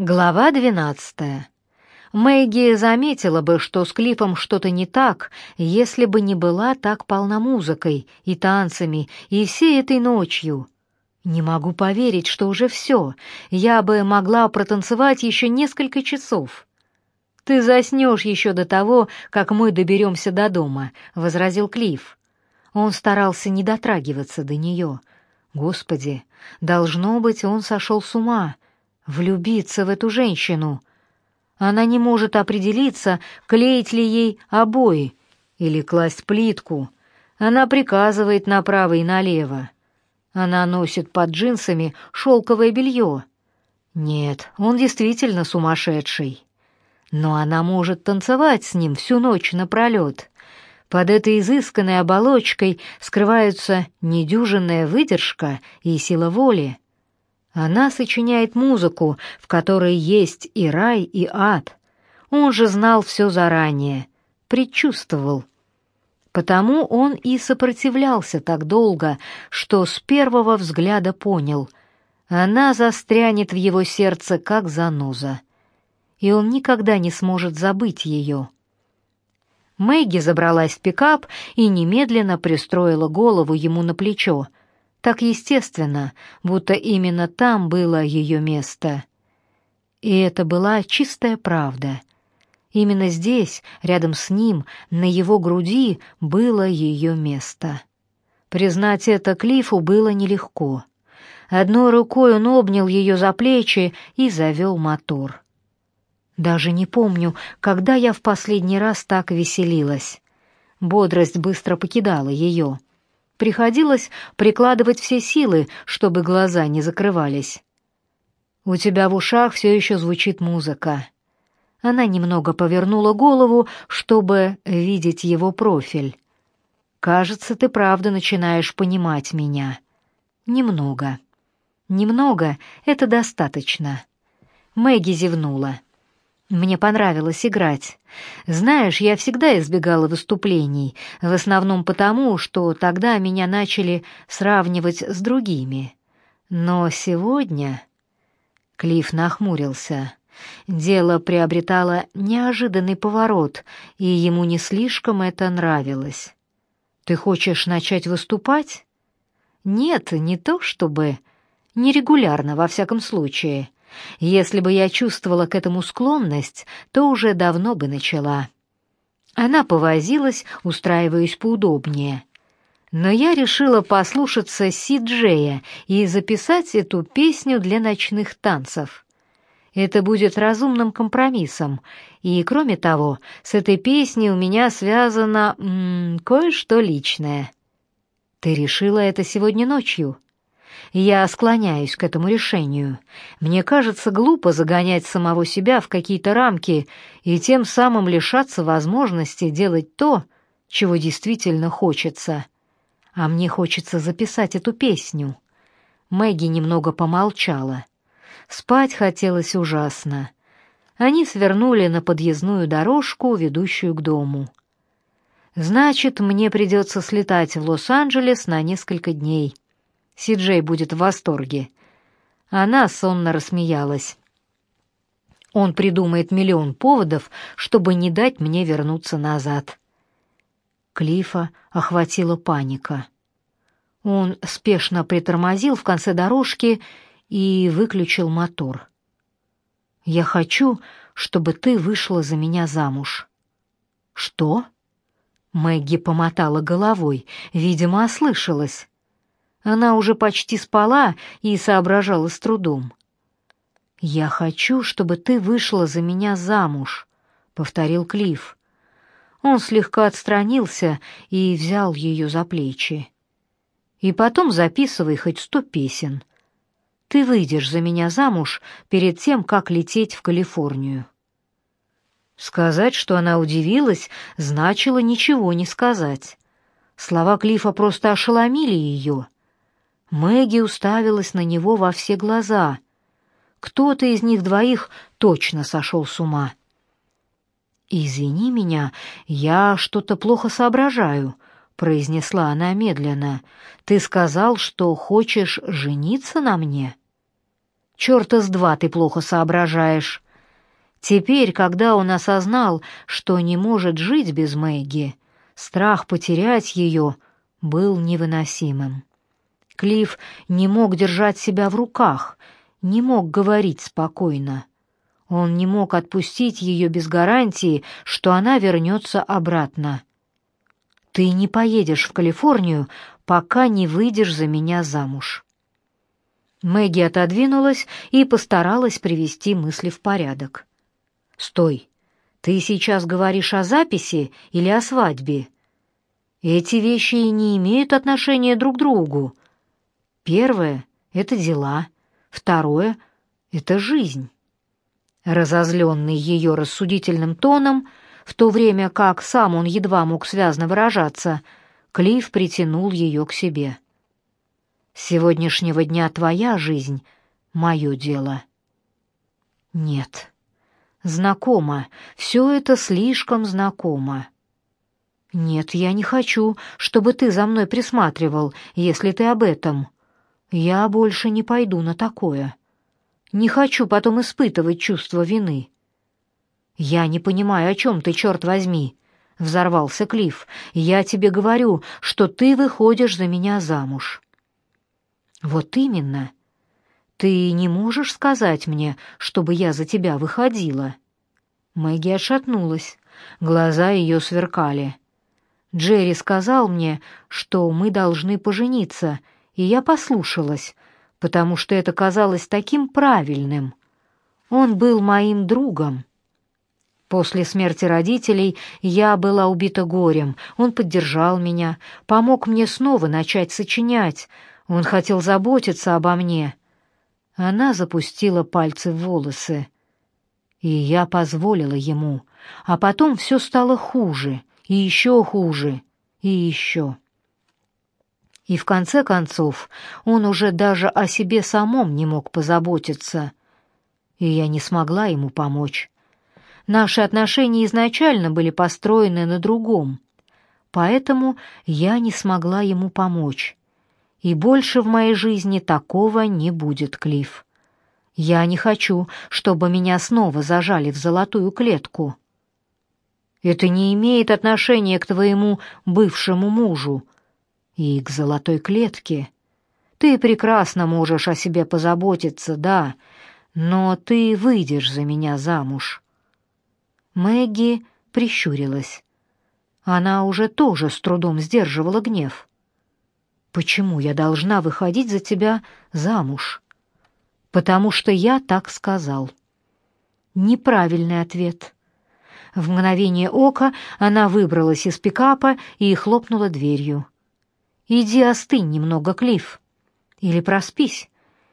Глава двенадцатая. Мэгги заметила бы, что с клипом что-то не так, если бы не была так полна музыкой и танцами и всей этой ночью. Не могу поверить, что уже все. Я бы могла протанцевать еще несколько часов. Ты заснешь еще до того, как мы доберемся до дома, возразил Клифф. Он старался не дотрагиваться до нее. Господи, должно быть, он сошел с ума влюбиться в эту женщину. Она не может определиться, клеить ли ей обои или класть плитку. Она приказывает направо и налево. Она носит под джинсами шелковое белье. Нет, он действительно сумасшедший. Но она может танцевать с ним всю ночь напролет. Под этой изысканной оболочкой скрываются недюжинная выдержка и сила воли. Она сочиняет музыку, в которой есть и рай, и ад. Он же знал все заранее, предчувствовал. Потому он и сопротивлялся так долго, что с первого взгляда понял. Она застрянет в его сердце, как заноза. И он никогда не сможет забыть ее. Мэгги забралась в пикап и немедленно пристроила голову ему на плечо — так естественно, будто именно там было ее место. И это была чистая правда. Именно здесь, рядом с ним, на его груди было ее место. Признать это Клифу было нелегко. Одной рукой он обнял ее за плечи и завел мотор. Даже не помню, когда я в последний раз так веселилась. Бодрость быстро покидала ее. Приходилось прикладывать все силы, чтобы глаза не закрывались. У тебя в ушах все еще звучит музыка. Она немного повернула голову, чтобы видеть его профиль. Кажется, ты правда начинаешь понимать меня. Немного. Немного это достаточно. Мэгги зевнула. Мне понравилось играть. Знаешь, я всегда избегала выступлений, в основном потому, что тогда меня начали сравнивать с другими. Но сегодня Клифф нахмурился. Дело приобретало неожиданный поворот, и ему не слишком это нравилось. Ты хочешь начать выступать? Нет, не то чтобы нерегулярно во всяком случае. Если бы я чувствовала к этому склонность, то уже давно бы начала. Она повозилась, устраиваясь поудобнее. Но я решила послушаться Си-Джея и записать эту песню для ночных танцев. Это будет разумным компромиссом. И, кроме того, с этой песней у меня связано кое-что личное. Ты решила это сегодня ночью? Я склоняюсь к этому решению. Мне кажется глупо загонять самого себя в какие-то рамки и тем самым лишаться возможности делать то, чего действительно хочется. А мне хочется записать эту песню. Мэгги немного помолчала. Спать хотелось ужасно. Они свернули на подъездную дорожку, ведущую к дому. Значит, мне придется слетать в Лос-Анджелес на несколько дней. Сиджей будет в восторге. Она сонно рассмеялась. Он придумает миллион поводов, чтобы не дать мне вернуться назад. Клифа охватила паника. Он спешно притормозил в конце дорожки и выключил мотор. Я хочу, чтобы ты вышла за меня замуж. Что? Мэгги помотала головой, видимо, ослышалась. Она уже почти спала и соображала с трудом. «Я хочу, чтобы ты вышла за меня замуж», — повторил Клифф. Он слегка отстранился и взял ее за плечи. «И потом записывай хоть сто песен. Ты выйдешь за меня замуж перед тем, как лететь в Калифорнию». Сказать, что она удивилась, значило ничего не сказать. Слова Клифа просто ошеломили ее. Мэгги уставилась на него во все глаза. Кто-то из них двоих точно сошел с ума. «Извини меня, я что-то плохо соображаю», — произнесла она медленно. «Ты сказал, что хочешь жениться на мне?» Чёрта с два ты плохо соображаешь. Теперь, когда он осознал, что не может жить без Мэгги, страх потерять ее был невыносимым. Клифф не мог держать себя в руках, не мог говорить спокойно. Он не мог отпустить ее без гарантии, что она вернется обратно. «Ты не поедешь в Калифорнию, пока не выйдешь за меня замуж». Мэгги отодвинулась и постаралась привести мысли в порядок. «Стой! Ты сейчас говоришь о записи или о свадьбе? Эти вещи не имеют отношения друг к другу. Первое — это дела, второе — это жизнь». Разозленный ее рассудительным тоном, в то время как сам он едва мог связно выражаться, Клифф притянул ее к себе. «С сегодняшнего дня твоя жизнь — мое дело». «Нет». Знакомо, все это слишком знакомо. Нет, я не хочу, чтобы ты за мной присматривал, если ты об этом. Я больше не пойду на такое. Не хочу потом испытывать чувство вины. Я не понимаю, о чем ты, черт возьми, взорвался Клифф. Я тебе говорю, что ты выходишь за меня замуж. Вот именно. Ты не можешь сказать мне, чтобы я за тебя выходила?» Мэгги отшатнулась. Глаза ее сверкали. «Джерри сказал мне, что мы должны пожениться, и я послушалась, потому что это казалось таким правильным. Он был моим другом». После смерти родителей я была убита горем. Он поддержал меня, помог мне снова начать сочинять. Он хотел заботиться обо мне. Она запустила пальцы в волосы. И я позволила ему. А потом все стало хуже, и еще хуже, и еще. И в конце концов он уже даже о себе самом не мог позаботиться. И я не смогла ему помочь. Наши отношения изначально были построены на другом. Поэтому я не смогла ему помочь. И больше в моей жизни такого не будет, Клифф. Я не хочу, чтобы меня снова зажали в золотую клетку. Это не имеет отношения к твоему бывшему мужу и к золотой клетке. Ты прекрасно можешь о себе позаботиться, да, но ты выйдешь за меня замуж. Мэгги прищурилась. Она уже тоже с трудом сдерживала гнев. Почему я должна выходить за тебя замуж? Потому что я так сказал. Неправильный ответ. В мгновение ока она выбралась из пикапа и хлопнула дверью. Иди остынь немного, Клифф. Или проспись,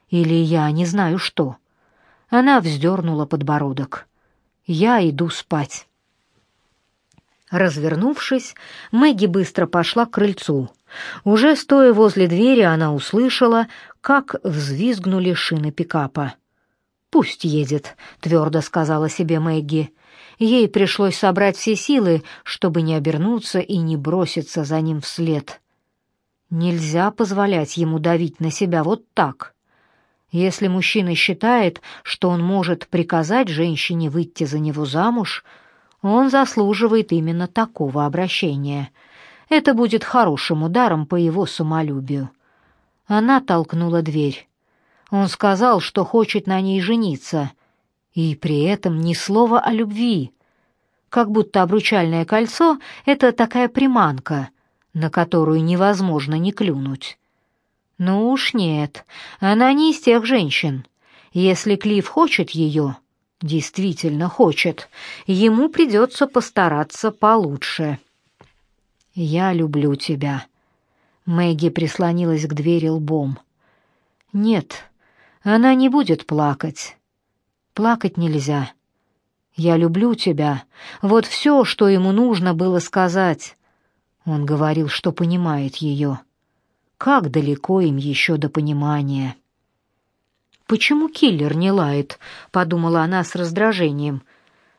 или я не знаю что. Она вздернула подбородок. Я иду спать. Развернувшись, Мэгги быстро пошла к крыльцу. Уже стоя возле двери, она услышала, как взвизгнули шины пикапа. «Пусть едет», — твердо сказала себе Мэгги. Ей пришлось собрать все силы, чтобы не обернуться и не броситься за ним вслед. Нельзя позволять ему давить на себя вот так. Если мужчина считает, что он может приказать женщине выйти за него замуж, он заслуживает именно такого обращения — это будет хорошим ударом по его самолюбию. Она толкнула дверь. Он сказал, что хочет на ней жениться, и при этом ни слова о любви. Как будто обручальное кольцо — это такая приманка, на которую невозможно не клюнуть. Ну уж нет, она не из тех женщин. Если Клифф хочет ее, действительно хочет, ему придется постараться получше. «Я люблю тебя». Мэгги прислонилась к двери лбом. «Нет, она не будет плакать. Плакать нельзя. Я люблю тебя. Вот все, что ему нужно было сказать». Он говорил, что понимает ее. Как далеко им еще до понимания. «Почему киллер не лает?» — подумала она с раздражением —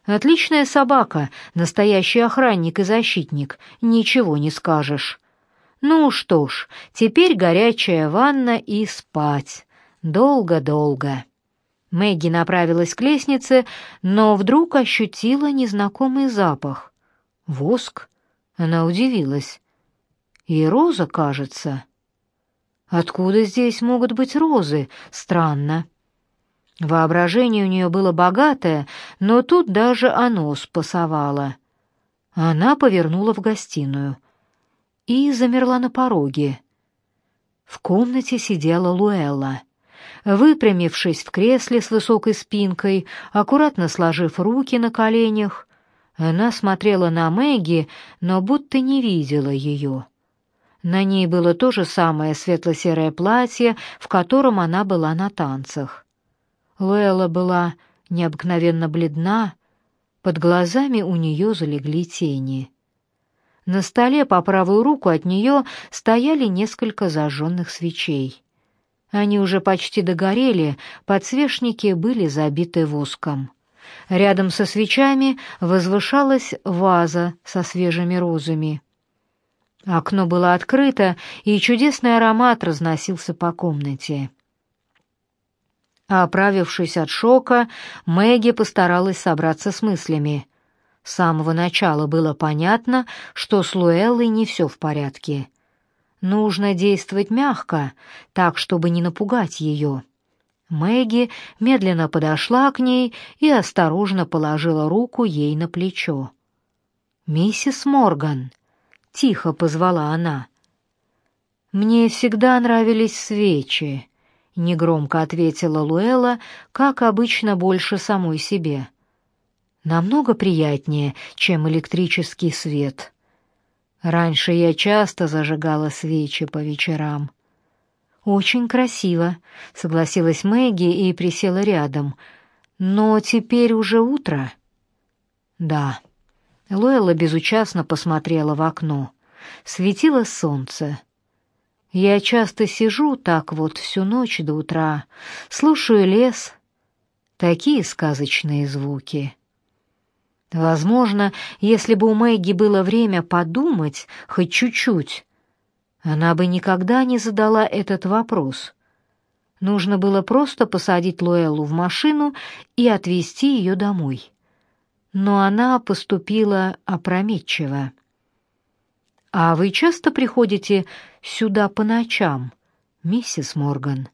Отличная собака, настоящий охранник и защитник, ничего не скажешь. Ну что ж, теперь горячая ванна и спать. Долго-долго. Мэгги направилась к лестнице, но вдруг ощутила незнакомый запах. Воск? Она удивилась. И роза, кажется. Откуда здесь могут быть розы? Странно. Воображение у нее было богатое, но тут даже оно спасовало. Она повернула в гостиную и замерла на пороге. В комнате сидела Луэлла. Выпрямившись в кресле с высокой спинкой, аккуратно сложив руки на коленях, она смотрела на Мэгги, но будто не видела ее. На ней было то же самое светло-серое платье, в котором она была на танцах. Луэлла была необыкновенно бледна, под глазами у нее залегли тени. На столе по правую руку от нее стояли несколько зажженных свечей. Они уже почти догорели, подсвечники были забиты воском. Рядом со свечами возвышалась ваза со свежими розами. Окно было открыто, и чудесный аромат разносился по комнате. Оправившись от шока, Мэгги постаралась собраться с мыслями. С самого начала было понятно, что с Луэллой не все в порядке. Нужно действовать мягко, так, чтобы не напугать ее. Мэгги медленно подошла к ней и осторожно положила руку ей на плечо. «Миссис Морган», — тихо позвала она. «Мне всегда нравились свечи», — негромко ответила Луэлла, как обычно больше самой себе намного приятнее, чем электрический свет. Раньше я часто зажигала свечи по вечерам. Очень красиво, согласилась Мэгги и присела рядом. Но теперь уже утро. Да. Лоэла безучастно посмотрела в окно. Светило солнце. Я часто сижу так вот всю ночь до утра, слушаю лес. Такие сказочные звуки. Возможно, если бы у Мэгги было время подумать хоть чуть-чуть, она бы никогда не задала этот вопрос. Нужно было просто посадить Луэллу в машину и отвезти ее домой. Но она поступила опрометчиво. «А вы часто приходите сюда по ночам, миссис Морган?»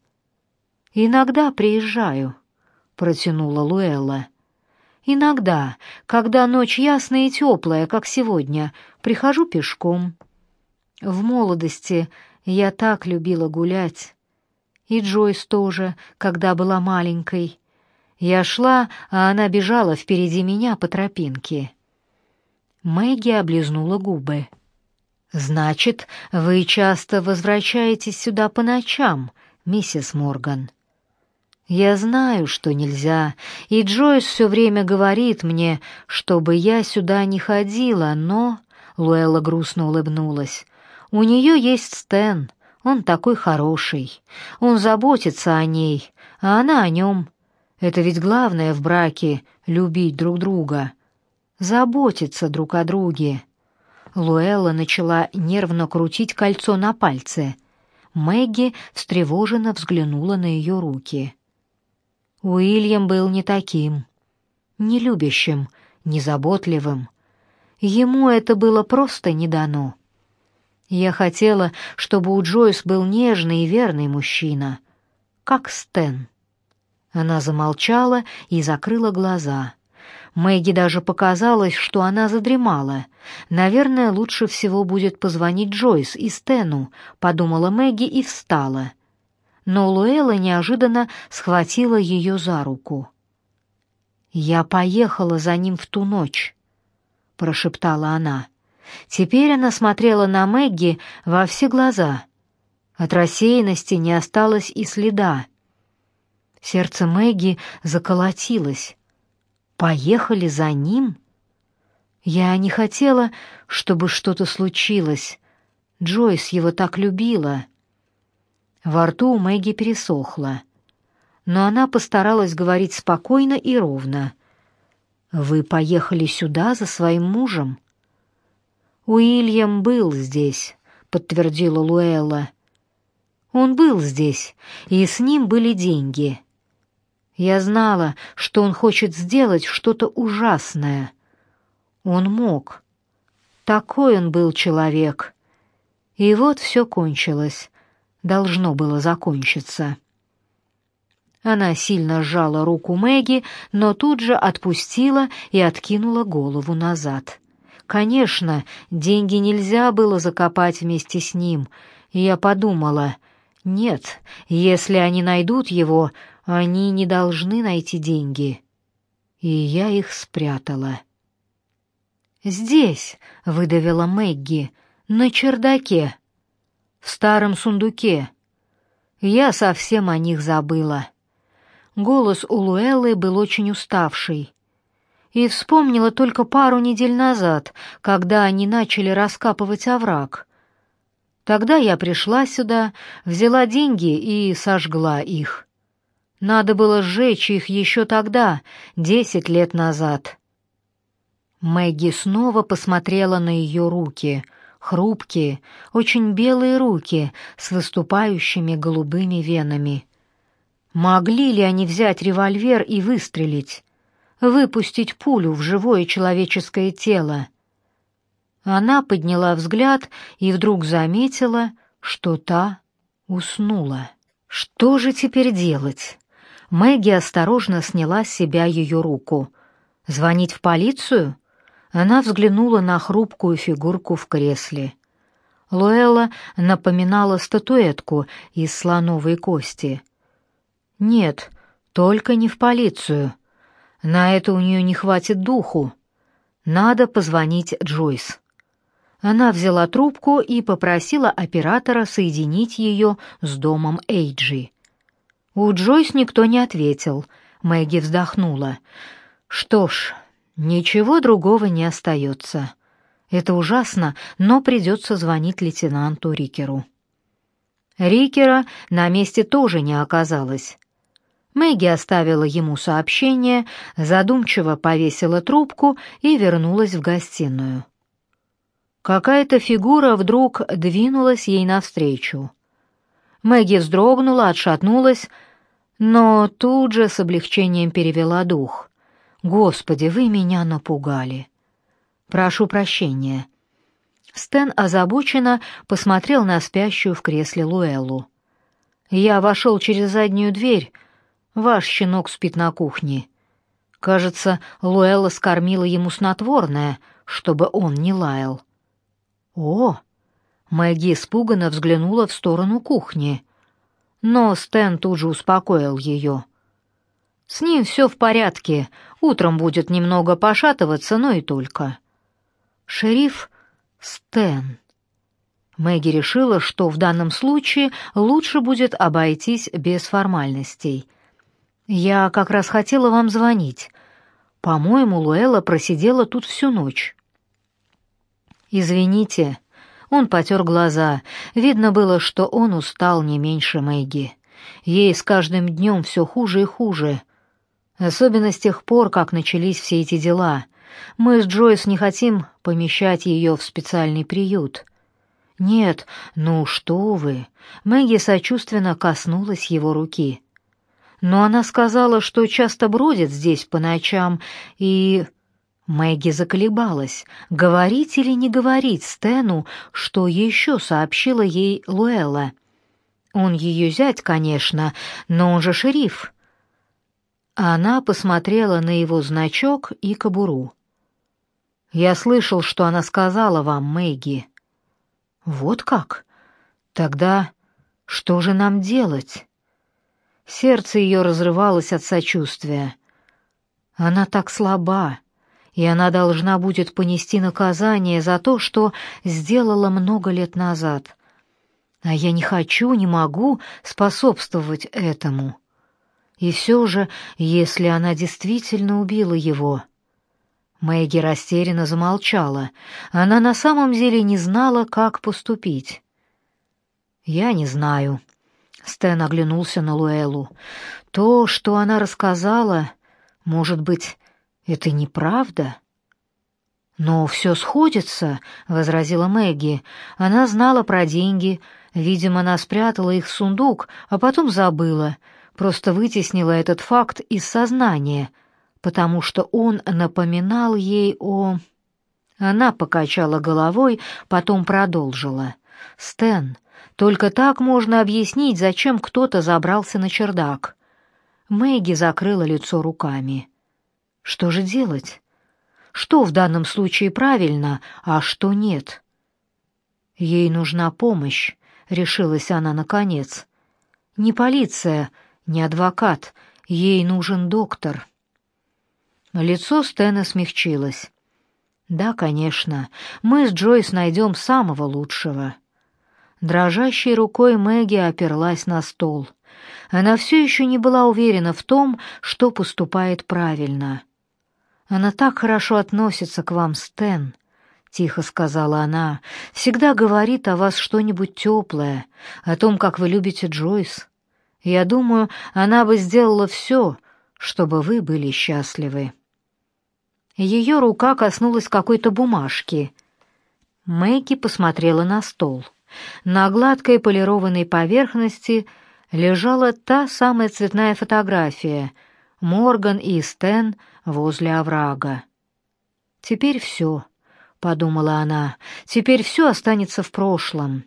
«Иногда приезжаю», — протянула Луэлла. Иногда, когда ночь ясная и теплая, как сегодня, прихожу пешком. В молодости я так любила гулять. И Джойс тоже, когда была маленькой. Я шла, а она бежала впереди меня по тропинке. Мэгги облизнула губы. «Значит, вы часто возвращаетесь сюда по ночам, миссис Морган?» Я знаю, что нельзя, и Джойс все время говорит мне, чтобы я сюда не ходила, но...» Луэлла грустно улыбнулась. «У нее есть Стэн, он такой хороший. Он заботится о ней, а она о нем. Это ведь главное в браке — любить друг друга. Заботиться друг о друге». Луэлла начала нервно крутить кольцо на пальце. Мэгги встревоженно взглянула на ее руки. Уильям был не таким, не любящим, не заботливым. Ему это было просто не дано. Я хотела, чтобы у Джойс был нежный и верный мужчина, как Стэн. Она замолчала и закрыла глаза. Мэгги даже показалось, что она задремала. Наверное, лучше всего будет позвонить Джойс и Стэну, подумала Мэгги и встала но Луэла неожиданно схватила ее за руку. «Я поехала за ним в ту ночь», — прошептала она. Теперь она смотрела на Мэгги во все глаза. От рассеянности не осталось и следа. Сердце Мэгги заколотилось. «Поехали за ним?» «Я не хотела, чтобы что-то случилось. Джойс его так любила». Во рту у Мэгги пересохло, но она постаралась говорить спокойно и ровно. «Вы поехали сюда за своим мужем?» «Уильям был здесь», — подтвердила Луэлла. «Он был здесь, и с ним были деньги. Я знала, что он хочет сделать что-то ужасное. Он мог. Такой он был человек. И вот все кончилось. Должно было закончиться. Она сильно сжала руку Мэгги, но тут же отпустила и откинула голову назад. Конечно, деньги нельзя было закопать вместе с ним. И я подумала, нет, если они найдут его, они не должны найти деньги. И я их спрятала. «Здесь», — выдавила Мэгги, — «на чердаке, в старом сундуке. Я совсем о них забыла». Голос у Луэллы был очень уставший. И вспомнила только пару недель назад, когда они начали раскапывать овраг. Тогда я пришла сюда, взяла деньги и сожгла их. Надо было сжечь их еще тогда, десять лет назад. Мэгги снова посмотрела на ее руки, хрупкие, очень белые руки с выступающими голубыми венами. Могли ли они взять револьвер и выстрелить? Выпустить пулю в живое человеческое тело? Она подняла взгляд и вдруг заметила, что та уснула. Что же теперь делать? Мэгги осторожно сняла с себя ее руку. Звонить в полицию? Она взглянула на хрупкую фигурку в кресле. Луэлла напоминала статуэтку из слоновой кости. Нет, только не в полицию. На это у нее не хватит духу. Надо позвонить Джойс. Она взяла трубку и попросила оператора соединить ее с домом Эйджи. У Джойс никто не ответил. Мэгги вздохнула. Что ж, ничего другого не остается. Это ужасно, но придется звонить лейтенанту Рикеру. Рикера на месте тоже не оказалось. Мэгги оставила ему сообщение, задумчиво повесила трубку и вернулась в гостиную. Какая-то фигура вдруг двинулась ей навстречу. Мэгги вздрогнула, отшатнулась, но тут же с облегчением перевела дух. «Господи, вы меня напугали!» «Прошу прощения». Стэн озабоченно посмотрел на спящую в кресле Луэллу. «Я вошел через заднюю дверь, Ваш щенок спит на кухне. Кажется, Луэлла скормила ему снотворное, чтобы он не лаял. О! Мэгги испуганно взглянула в сторону кухни. Но Стэн тут же успокоил ее. С ним все в порядке. Утром будет немного пошатываться, но и только. Шериф Стэн. Мэгги решила, что в данном случае лучше будет обойтись без формальностей — «Я как раз хотела вам звонить. По-моему, Луэлла просидела тут всю ночь». «Извините». Он потер глаза. Видно было, что он устал не меньше Мэгги. Ей с каждым днем все хуже и хуже. Особенно с тех пор, как начались все эти дела. Мы с Джойс не хотим помещать ее в специальный приют. «Нет, ну что вы!» Мэгги сочувственно коснулась его руки но она сказала, что часто бродит здесь по ночам, и... Мэгги заколебалась, говорить или не говорить Стэну, что еще сообщила ей Луэлла. Он ее зять, конечно, но он же шериф. Она посмотрела на его значок и кобуру. «Я слышал, что она сказала вам, Мэгги». «Вот как? Тогда что же нам делать?» Сердце ее разрывалось от сочувствия. Она так слаба, и она должна будет понести наказание за то, что сделала много лет назад. А я не хочу, не могу способствовать этому. И все же, если она действительно убила его... Мэгги растерянно замолчала. Она на самом деле не знала, как поступить. «Я не знаю», Стэн оглянулся на Луэлу. То, что она рассказала, может быть, это неправда? Но все сходится, возразила Мэгги. Она знала про деньги, видимо, она спрятала их в сундук, а потом забыла. просто вытеснила этот факт из сознания, потому что он напоминал ей о... Она покачала головой, потом продолжила. «Стэн, только так можно объяснить, зачем кто-то забрался на чердак». Мэгги закрыла лицо руками. «Что же делать? Что в данном случае правильно, а что нет?» «Ей нужна помощь», — решилась она наконец. «Не полиция, не адвокат, ей нужен доктор». Лицо Стэна смягчилось. «Да, конечно, мы с Джойс найдем самого лучшего». Дрожащей рукой Мэгги оперлась на стол. Она все еще не была уверена в том, что поступает правильно. «Она так хорошо относится к вам, Стэн», — тихо сказала она. «Всегда говорит о вас что-нибудь теплое, о том, как вы любите Джойс. Я думаю, она бы сделала все, чтобы вы были счастливы». Ее рука коснулась какой-то бумажки. Мэйки посмотрела на стол. На гладкой полированной поверхности лежала та самая цветная фотография — Морган и Стэн возле оврага. «Теперь все», — подумала она, — «теперь все останется в прошлом».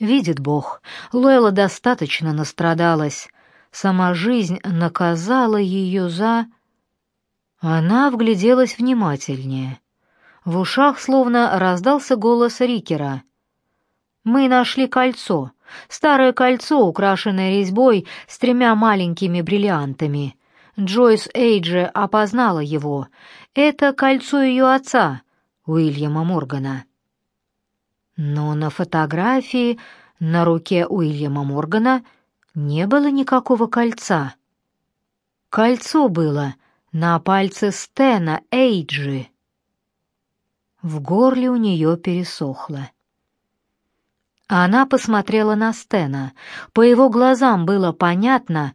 Видит Бог, Лойла достаточно настрадалась. Сама жизнь наказала ее за... Она вгляделась внимательнее. В ушах словно раздался голос Рикера. «Мы нашли кольцо. Старое кольцо, украшенное резьбой с тремя маленькими бриллиантами. Джойс Эйджи опознала его. Это кольцо ее отца, Уильяма Моргана». Но на фотографии на руке Уильяма Моргана не было никакого кольца. Кольцо было на пальце Стена Эйджи. В горле у нее пересохло. Она посмотрела на Стена. По его глазам было понятно,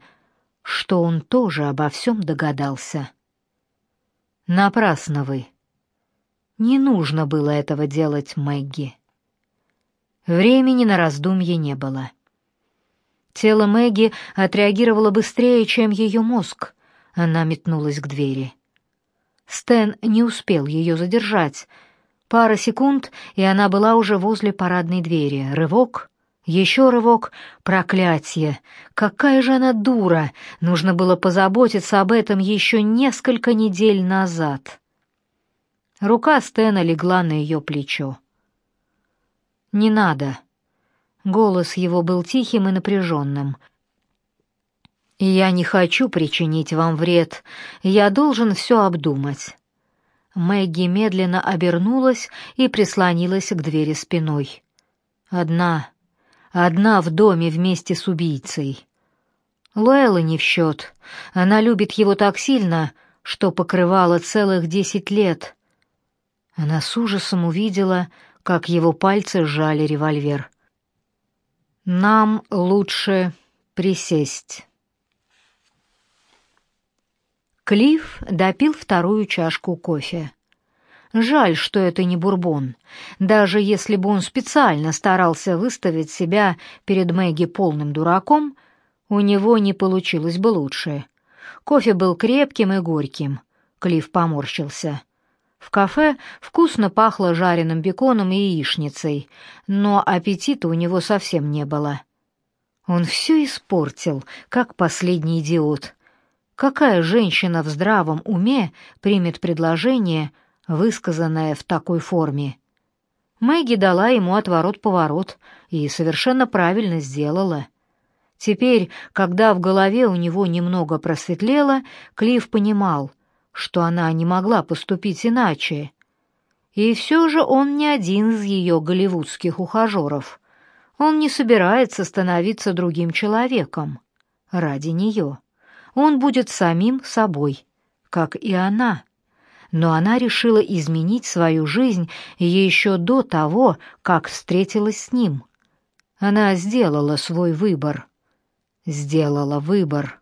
что он тоже обо всем догадался. Напрасно вы. Не нужно было этого делать, Мэгги. Времени на раздумье не было. Тело Мэгги отреагировало быстрее, чем ее мозг. Она метнулась к двери. Стэн не успел ее задержать. Пара секунд, и она была уже возле парадной двери. Рывок, еще рывок, проклятие. Какая же она дура! Нужно было позаботиться об этом еще несколько недель назад. Рука Стэна легла на ее плечо. «Не надо». Голос его был тихим и напряженным. «Я не хочу причинить вам вред. Я должен все обдумать». Мэгги медленно обернулась и прислонилась к двери спиной. «Одна, одна в доме вместе с убийцей. Луэлла не в счет. Она любит его так сильно, что покрывала целых десять лет». Она с ужасом увидела, как его пальцы сжали револьвер. «Нам лучше присесть». Клифф допил вторую чашку кофе. Жаль, что это не бурбон. Даже если бы он специально старался выставить себя перед Мэгги полным дураком, у него не получилось бы лучше. Кофе был крепким и горьким. Клифф поморщился. В кафе вкусно пахло жареным беконом и яичницей, но аппетита у него совсем не было. Он все испортил, как последний идиот. Какая женщина в здравом уме примет предложение, высказанное в такой форме? Мэгги дала ему отворот-поворот и совершенно правильно сделала. Теперь, когда в голове у него немного просветлело, Клифф понимал, что она не могла поступить иначе. И все же он не один из ее голливудских ухажеров. Он не собирается становиться другим человеком ради нее он будет самим собой, как и она. Но она решила изменить свою жизнь еще до того, как встретилась с ним. Она сделала свой выбор. Сделала выбор.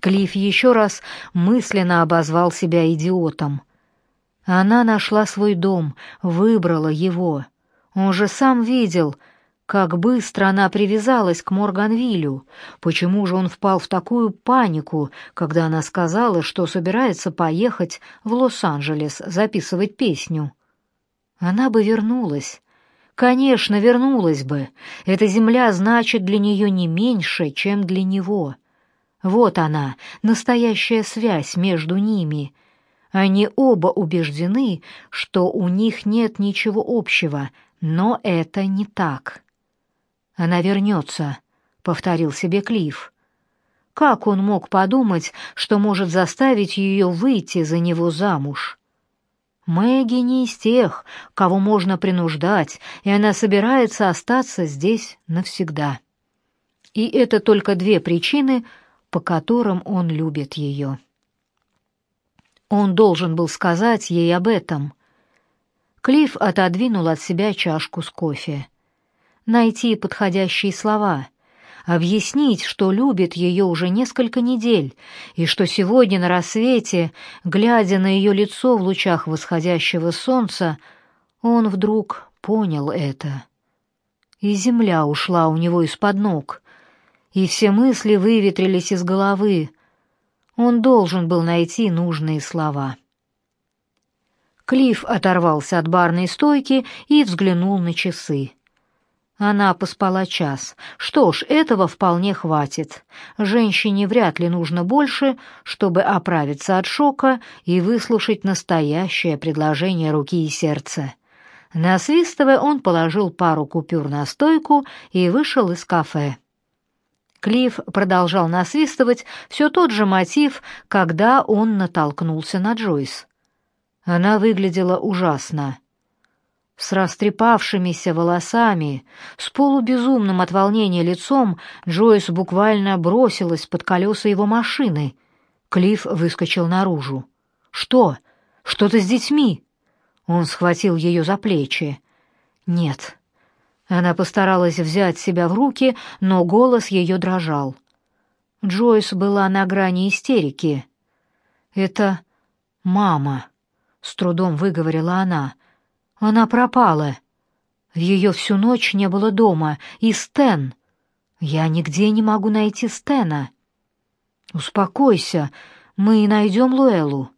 Клифф еще раз мысленно обозвал себя идиотом. Она нашла свой дом, выбрала его. Он же сам видел, Как быстро она привязалась к Морганвилю. Почему же он впал в такую панику, когда она сказала, что собирается поехать в Лос-Анджелес записывать песню? Она бы вернулась. Конечно, вернулась бы. Эта земля значит для нее не меньше, чем для него. Вот она, настоящая связь между ними. Они оба убеждены, что у них нет ничего общего, но это не так. Она вернется, повторил себе Клифф. Как он мог подумать, что может заставить ее выйти за него замуж? Мэгги не из тех, кого можно принуждать, и она собирается остаться здесь навсегда. И это только две причины, по которым он любит ее. Он должен был сказать ей об этом. Клифф отодвинул от себя чашку с кофе найти подходящие слова, объяснить, что любит ее уже несколько недель, и что сегодня на рассвете, глядя на ее лицо в лучах восходящего солнца, он вдруг понял это. И земля ушла у него из-под ног, и все мысли выветрились из головы. Он должен был найти нужные слова. Клифф оторвался от барной стойки и взглянул на часы. Она поспала час. Что ж, этого вполне хватит. Женщине вряд ли нужно больше, чтобы оправиться от шока и выслушать настоящее предложение руки и сердца. Насвистывая, он положил пару купюр на стойку и вышел из кафе. Клифф продолжал насвистывать все тот же мотив, когда он натолкнулся на Джойс. Она выглядела ужасно с растрепавшимися волосами, с полубезумным от волнения лицом, Джойс буквально бросилась под колеса его машины. Клифф выскочил наружу. «Что? Что-то с детьми?» Он схватил ее за плечи. «Нет». Она постаралась взять себя в руки, но голос ее дрожал. Джойс была на грани истерики. «Это мама», — с трудом выговорила она. Она пропала. Ее всю ночь не было дома, и Стэн. Я нигде не могу найти Стэна. Успокойся, мы найдем Луэлу.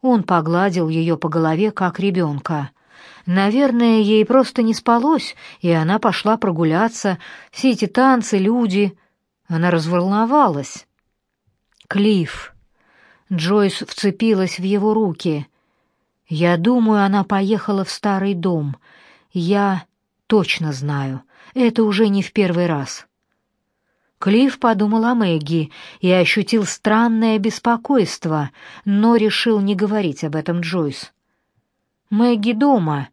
Он погладил ее по голове, как ребенка. Наверное, ей просто не спалось, и она пошла прогуляться. Все эти танцы, люди. Она разволновалась. Клифф. Джойс вцепилась в его руки. Я думаю, она поехала в старый дом. Я точно знаю. Это уже не в первый раз. Клифф подумал о Мэгги и ощутил странное беспокойство, но решил не говорить об этом Джойс. Мэгги дома.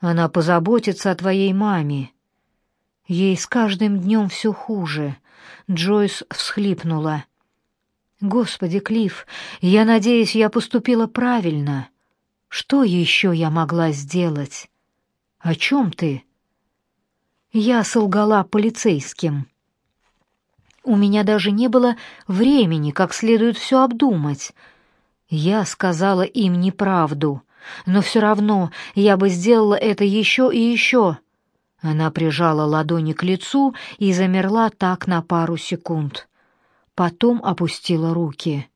Она позаботится о твоей маме. Ей с каждым днем все хуже. Джойс всхлипнула. Господи, Клифф, я надеюсь, я поступила правильно. Что еще я могла сделать? О чем ты? Я солгала полицейским. У меня даже не было времени как следует все обдумать. Я сказала им неправду, но все равно я бы сделала это еще и еще. Она прижала ладони к лицу и замерла так на пару секунд. Потом опустила руки.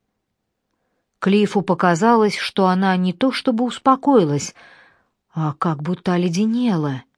Клифу показалось, что она не то чтобы успокоилась, а как будто оледенела —